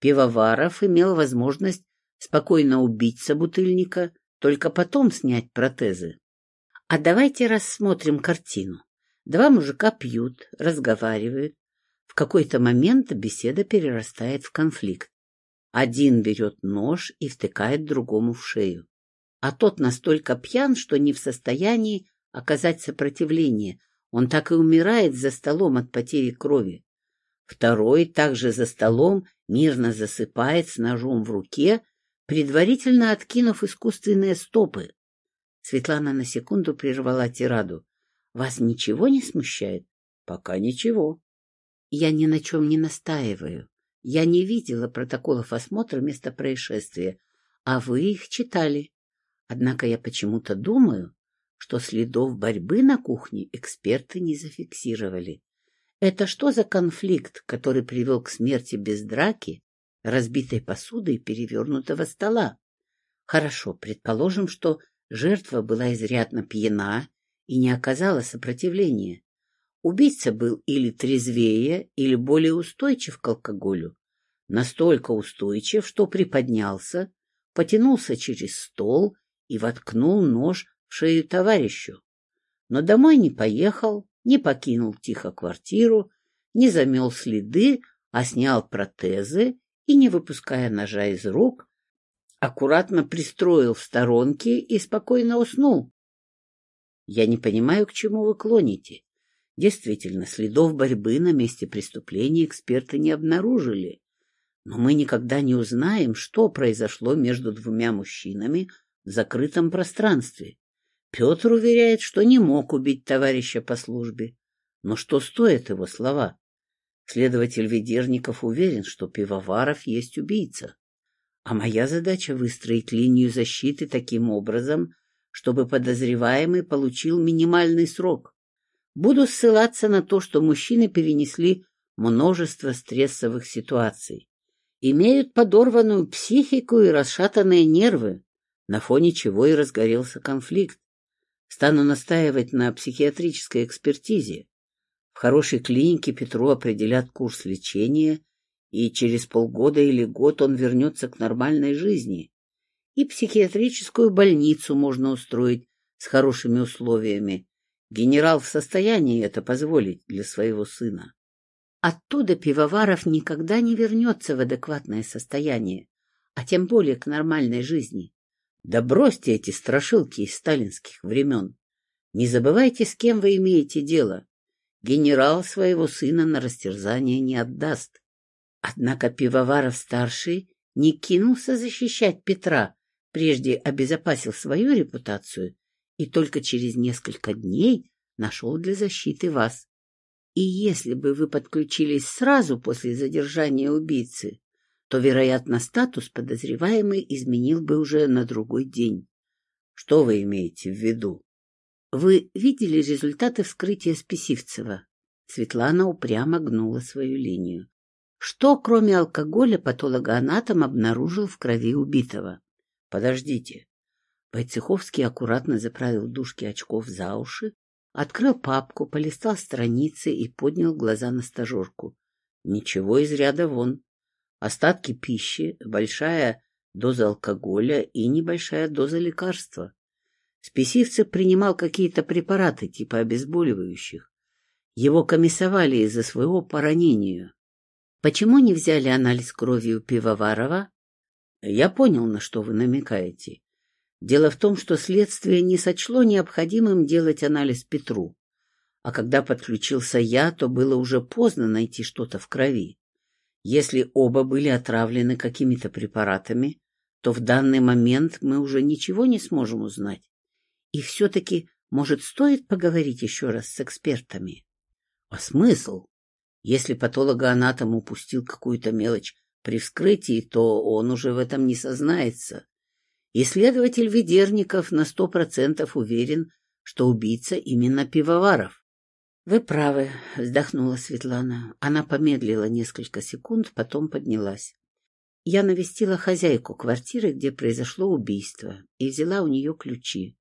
Пивоваров имел возможность спокойно убить собутыльника, только потом снять протезы. А давайте рассмотрим картину. Два мужика пьют, разговаривают. В какой-то момент беседа перерастает в конфликт. Один берет нож и втыкает другому в шею. А тот настолько пьян, что не в состоянии оказать сопротивление. Он так и умирает за столом от потери крови. Второй также за столом мирно засыпает с ножом в руке, предварительно откинув искусственные стопы. Светлана на секунду прервала тираду. — Вас ничего не смущает? — Пока ничего. — Я ни на чем не настаиваю. Я не видела протоколов осмотра места происшествия, а вы их читали. Однако я почему-то думаю, что следов борьбы на кухне эксперты не зафиксировали. Это что за конфликт, который привел к смерти без драки, разбитой посуды и перевернутого стола? Хорошо, предположим, что Жертва была изрядно пьяна и не оказала сопротивления. Убийца был или трезвее, или более устойчив к алкоголю. Настолько устойчив, что приподнялся, потянулся через стол и воткнул нож в шею товарищу. Но домой не поехал, не покинул тихо квартиру, не замел следы, а снял протезы и, не выпуская ножа из рук, аккуратно пристроил в сторонке и спокойно уснул. Я не понимаю, к чему вы клоните. Действительно, следов борьбы на месте преступления эксперты не обнаружили, но мы никогда не узнаем, что произошло между двумя мужчинами в закрытом пространстве. Петр уверяет, что не мог убить товарища по службе. Но что стоят его слова? Следователь Ведерников уверен, что Пивоваров есть убийца. А моя задача — выстроить линию защиты таким образом, чтобы подозреваемый получил минимальный срок. Буду ссылаться на то, что мужчины перенесли множество стрессовых ситуаций, имеют подорванную психику и расшатанные нервы, на фоне чего и разгорелся конфликт. Стану настаивать на психиатрической экспертизе. В хорошей клинике Петру определят курс лечения, и через полгода или год он вернется к нормальной жизни. И психиатрическую больницу можно устроить с хорошими условиями. Генерал в состоянии это позволить для своего сына. Оттуда Пивоваров никогда не вернется в адекватное состояние, а тем более к нормальной жизни. Да бросьте эти страшилки из сталинских времен. Не забывайте, с кем вы имеете дело. Генерал своего сына на растерзание не отдаст. Однако Пивоваров-старший не кинулся защищать Петра, прежде обезопасил свою репутацию и только через несколько дней нашел для защиты вас. И если бы вы подключились сразу после задержания убийцы, то, вероятно, статус подозреваемый изменил бы уже на другой день. Что вы имеете в виду? Вы видели результаты вскрытия Списивцева? Светлана упрямо гнула свою линию. Что, кроме алкоголя, патологоанатом обнаружил в крови убитого? Подождите. Войцеховский аккуратно заправил дужки очков за уши, открыл папку, полистал страницы и поднял глаза на стажерку. Ничего из ряда вон остатки пищи, большая доза алкоголя и небольшая доза лекарства. Спесивцев принимал какие-то препараты типа обезболивающих. Его комиссовали из-за своего поранения. Почему не взяли анализ крови у Пивоварова? Я понял, на что вы намекаете. Дело в том, что следствие не сочло необходимым делать анализ Петру. А когда подключился я, то было уже поздно найти что-то в крови. Если оба были отравлены какими-то препаратами, то в данный момент мы уже ничего не сможем узнать. И все-таки, может, стоит поговорить еще раз с экспертами? А смысл? Если патологоанатом упустил какую-то мелочь при вскрытии, то он уже в этом не сознается. Исследователь Ведерников на сто процентов уверен, что убийца именно Пивоваров. «Вы правы», — вздохнула Светлана. Она помедлила несколько секунд, потом поднялась. Я навестила хозяйку квартиры, где произошло убийство, и взяла у нее ключи.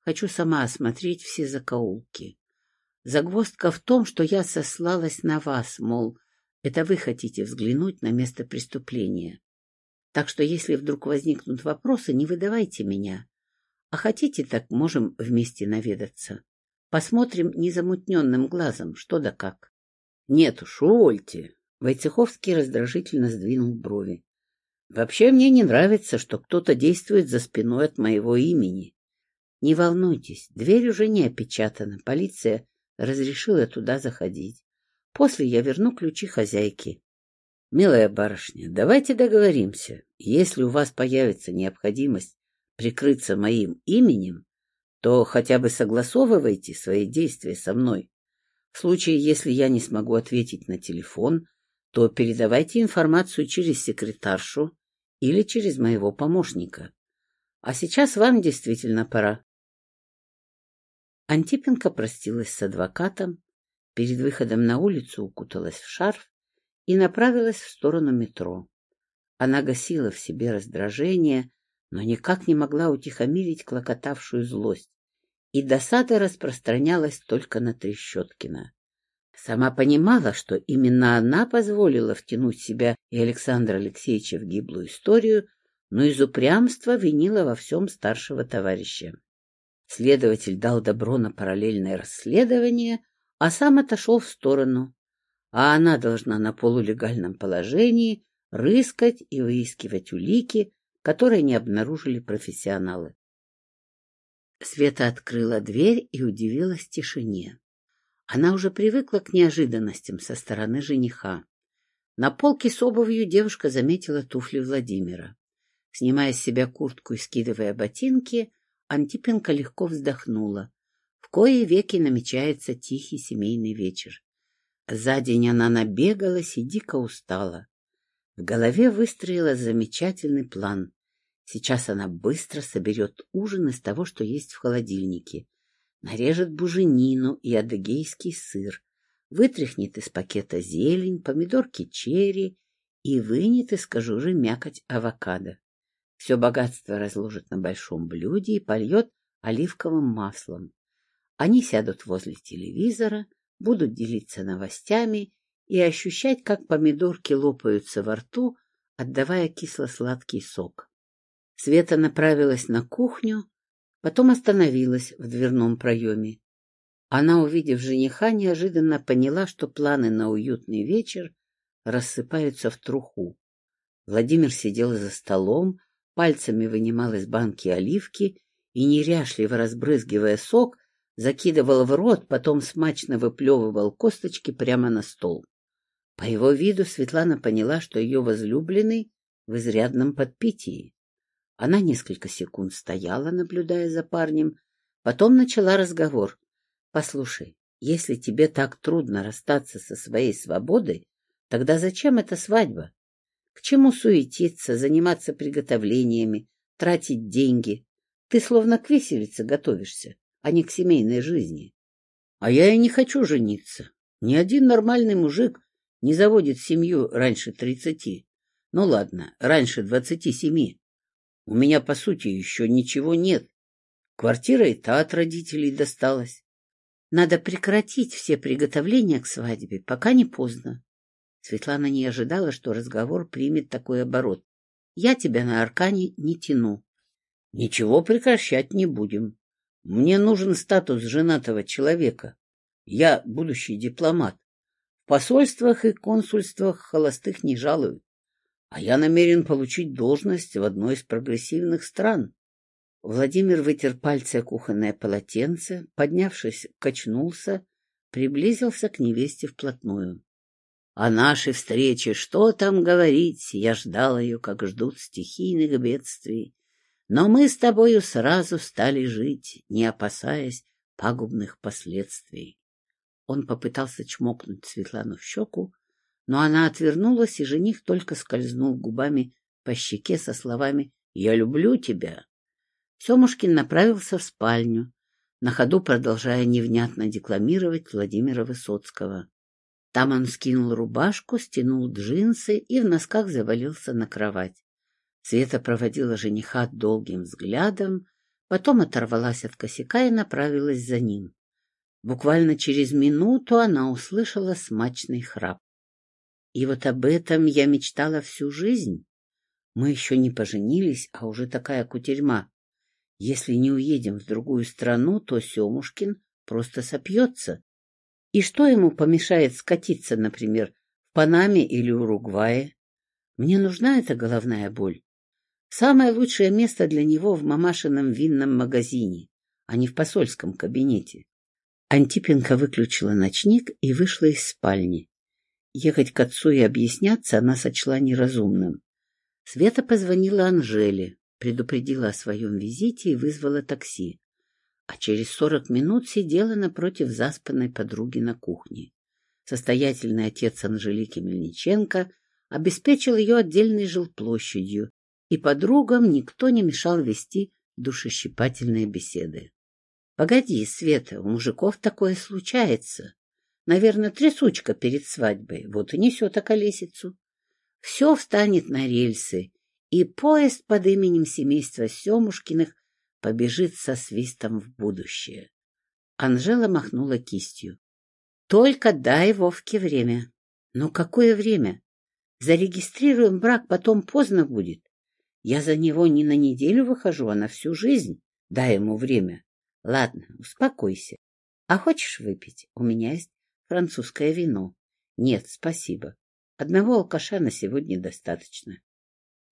Хочу сама осмотреть все закоулки. Загвоздка в том, что я сослалась на вас, мол, это вы хотите взглянуть на место преступления. Так что если вдруг возникнут вопросы, не выдавайте меня. А хотите, так можем вместе наведаться. Посмотрим незамутненным глазом, что да как. — Нет уж, увольте. Войцеховский раздражительно сдвинул брови. — Вообще мне не нравится, что кто-то действует за спиной от моего имени. Не волнуйтесь, дверь уже не опечатана, полиция разрешила туда заходить. После я верну ключи хозяйке. — Милая барышня, давайте договоримся. Если у вас появится необходимость прикрыться моим именем, то хотя бы согласовывайте свои действия со мной. В случае, если я не смогу ответить на телефон, то передавайте информацию через секретаршу или через моего помощника. А сейчас вам действительно пора. Антипенко простилась с адвокатом, перед выходом на улицу укуталась в шарф и направилась в сторону метро. Она гасила в себе раздражение, но никак не могла утихомирить клокотавшую злость, и досада распространялась только на Трещоткина. Сама понимала, что именно она позволила втянуть себя и Александра Алексеевича в гиблую историю, но из упрямства винила во всем старшего товарища. Следователь дал добро на параллельное расследование, а сам отошел в сторону, а она должна на полулегальном положении рыскать и выискивать улики, которые не обнаружили профессионалы. Света открыла дверь и удивилась тишине. Она уже привыкла к неожиданностям со стороны жениха. На полке с обувью девушка заметила туфли Владимира. Снимая с себя куртку и скидывая ботинки, Антипенко легко вздохнула. В кои веки намечается тихий семейный вечер. За день она набегалась и дико устала. В голове выстроила замечательный план. Сейчас она быстро соберет ужин из того, что есть в холодильнике. Нарежет буженину и адыгейский сыр, вытряхнет из пакета зелень, помидорки черри и вынет из кожуры мякоть авокадо. Все богатство разложит на большом блюде и польет оливковым маслом. Они сядут возле телевизора, будут делиться новостями и ощущать, как помидорки лопаются во рту, отдавая кисло-сладкий сок. Света направилась на кухню, потом остановилась в дверном проеме. Она, увидев жениха, неожиданно поняла, что планы на уютный вечер рассыпаются в труху. Владимир сидел за столом, пальцами вынимал из банки оливки и, неряшливо разбрызгивая сок, закидывал в рот, потом смачно выплевывал косточки прямо на стол. По его виду Светлана поняла, что ее возлюбленный в изрядном подпитии. Она несколько секунд стояла, наблюдая за парнем, потом начала разговор. — Послушай, если тебе так трудно расстаться со своей свободой, тогда зачем эта свадьба? К чему суетиться, заниматься приготовлениями, тратить деньги? Ты словно к виселице готовишься, а не к семейной жизни. А я и не хочу жениться. Ни один нормальный мужик не заводит семью раньше тридцати. Ну ладно, раньше двадцати семи. У меня, по сути, еще ничего нет. Квартира и та от родителей досталась. Надо прекратить все приготовления к свадьбе, пока не поздно. Светлана не ожидала, что разговор примет такой оборот. Я тебя на Аркане не тяну. Ничего прекращать не будем. Мне нужен статус женатого человека. Я будущий дипломат. В посольствах и консульствах холостых не жалуют а я намерен получить должность в одной из прогрессивных стран. Владимир вытер пальцы кухонное полотенце, поднявшись, качнулся, приблизился к невесте вплотную. О нашей встрече что там говорить, я ждал ее, как ждут стихийных бедствий. Но мы с тобою сразу стали жить, не опасаясь пагубных последствий. Он попытался чмокнуть Светлану в щеку, но она отвернулась, и жених только скользнул губами по щеке со словами «Я люблю тебя». Семушкин направился в спальню, на ходу продолжая невнятно декламировать Владимира Высоцкого. Там он скинул рубашку, стянул джинсы и в носках завалился на кровать. Света проводила жениха долгим взглядом, потом оторвалась от косяка и направилась за ним. Буквально через минуту она услышала смачный храп. И вот об этом я мечтала всю жизнь. Мы еще не поженились, а уже такая кутерьма. Если не уедем в другую страну, то Семушкин просто сопьется. И что ему помешает скатиться, например, в Панаме или Уругвае? Мне нужна эта головная боль. Самое лучшее место для него в мамашином винном магазине, а не в посольском кабинете. Антипенко выключила ночник и вышла из спальни. Ехать к отцу и объясняться она сочла неразумным. Света позвонила Анжеле, предупредила о своем визите и вызвала такси. А через сорок минут сидела напротив заспанной подруги на кухне. Состоятельный отец Анжелики Мельниченко обеспечил ее отдельной жилплощадью, и подругам никто не мешал вести душещипательные беседы. — Погоди, Света, у мужиков такое случается. Наверное, трясучка перед свадьбой, вот и несет околесицу. Все встанет на рельсы, и поезд под именем семейства Семушкиных побежит со свистом в будущее. Анжела махнула кистью. Только дай Вовке время. Ну какое время? Зарегистрируем брак, потом поздно будет. Я за него не на неделю выхожу, а на всю жизнь. Дай ему время. Ладно, успокойся. А хочешь выпить? У меня есть французское вино. Нет, спасибо. Одного алкаша на сегодня достаточно.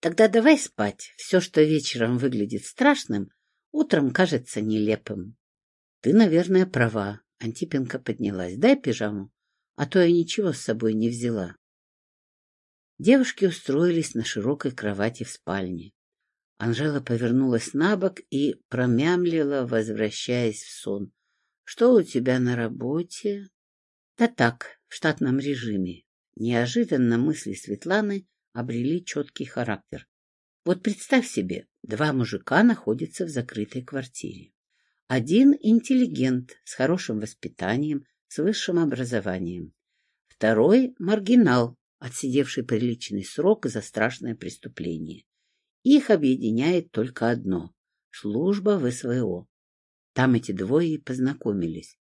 Тогда давай спать. Все, что вечером выглядит страшным, утром кажется нелепым. Ты, наверное, права. Антипенко поднялась. Дай пижаму, а то я ничего с собой не взяла. Девушки устроились на широкой кровати в спальне. Анжела повернулась на бок и промямлила, возвращаясь в сон. — Что у тебя на работе? — Да так, в штатном режиме. Неожиданно мысли Светланы обрели четкий характер. Вот представь себе, два мужика находятся в закрытой квартире. Один интеллигент с хорошим воспитанием, с высшим образованием. Второй — маргинал, отсидевший приличный срок за страшное преступление. Их объединяет только одно — служба ВСВО. Там эти двое и познакомились.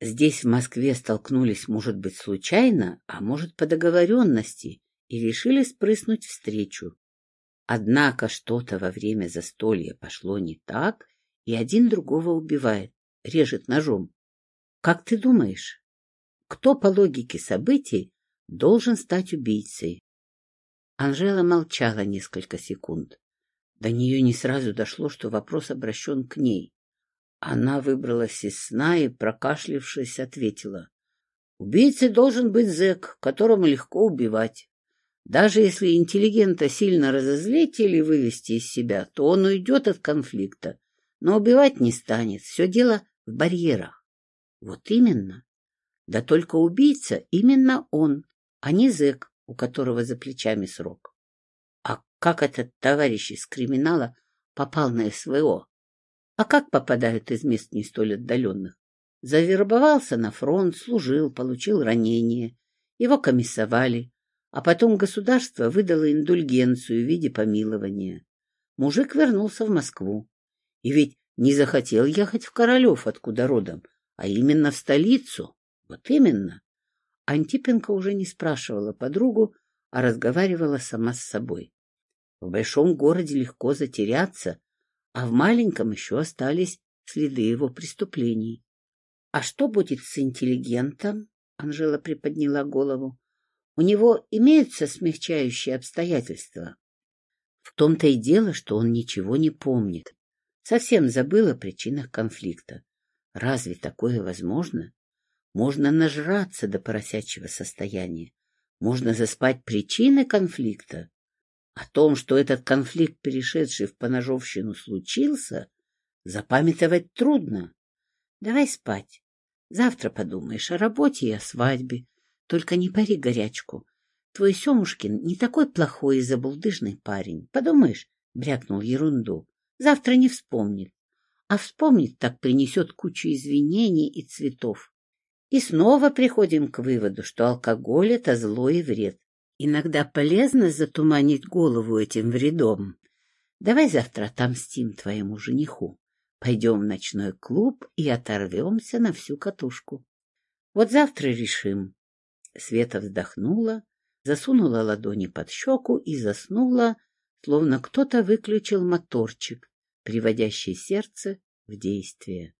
Здесь, в Москве, столкнулись, может быть, случайно, а может, по договоренности, и решили спрыснуть встречу. Однако что-то во время застолья пошло не так, и один другого убивает, режет ножом. Как ты думаешь, кто по логике событий должен стать убийцей? Анжела молчала несколько секунд. До нее не сразу дошло, что вопрос обращен к ней. Она выбралась из сна и, прокашлившись, ответила. Убийцей должен быть зэк, которому легко убивать. Даже если интеллигента сильно разозлить или вывести из себя, то он уйдет от конфликта, но убивать не станет. Все дело в барьерах. Вот именно. Да только убийца именно он, а не зэк, у которого за плечами срок. А как этот товарищ из криминала попал на СВО? А как попадают из мест не столь отдаленных? Завербовался на фронт, служил, получил ранение. Его комиссовали, а потом государство выдало индульгенцию в виде помилования. Мужик вернулся в Москву. И ведь не захотел ехать в Королев, откуда родом, а именно в столицу. Вот именно. Антипенко уже не спрашивала подругу, а разговаривала сама с собой. В большом городе легко затеряться, а в маленьком еще остались следы его преступлений. — А что будет с интеллигентом? — Анжела приподняла голову. У него имеются смягчающие обстоятельства. В том-то и дело, что он ничего не помнит. Совсем забыл о причинах конфликта. Разве такое возможно? Можно нажраться до поросячьего состояния. Можно заспать причины конфликта. О том, что этот конфликт, перешедший в поножовщину, случился, запамятовать трудно. Давай спать. Завтра подумаешь о работе и о свадьбе, только не пари горячку. Твой Семушкин не такой плохой и забулдыжный парень. Подумаешь, брякнул ерунду. Завтра не вспомнит. А вспомнит, так принесет кучу извинений и цветов. И снова приходим к выводу, что алкоголь — это зло и вред. Иногда полезно затуманить голову этим вредом. Давай завтра отомстим твоему жениху. Пойдем в ночной клуб и оторвемся на всю катушку. Вот завтра решим, Света вздохнула, засунула ладони под щеку и заснула, словно кто-то выключил моторчик, приводящий сердце в действие.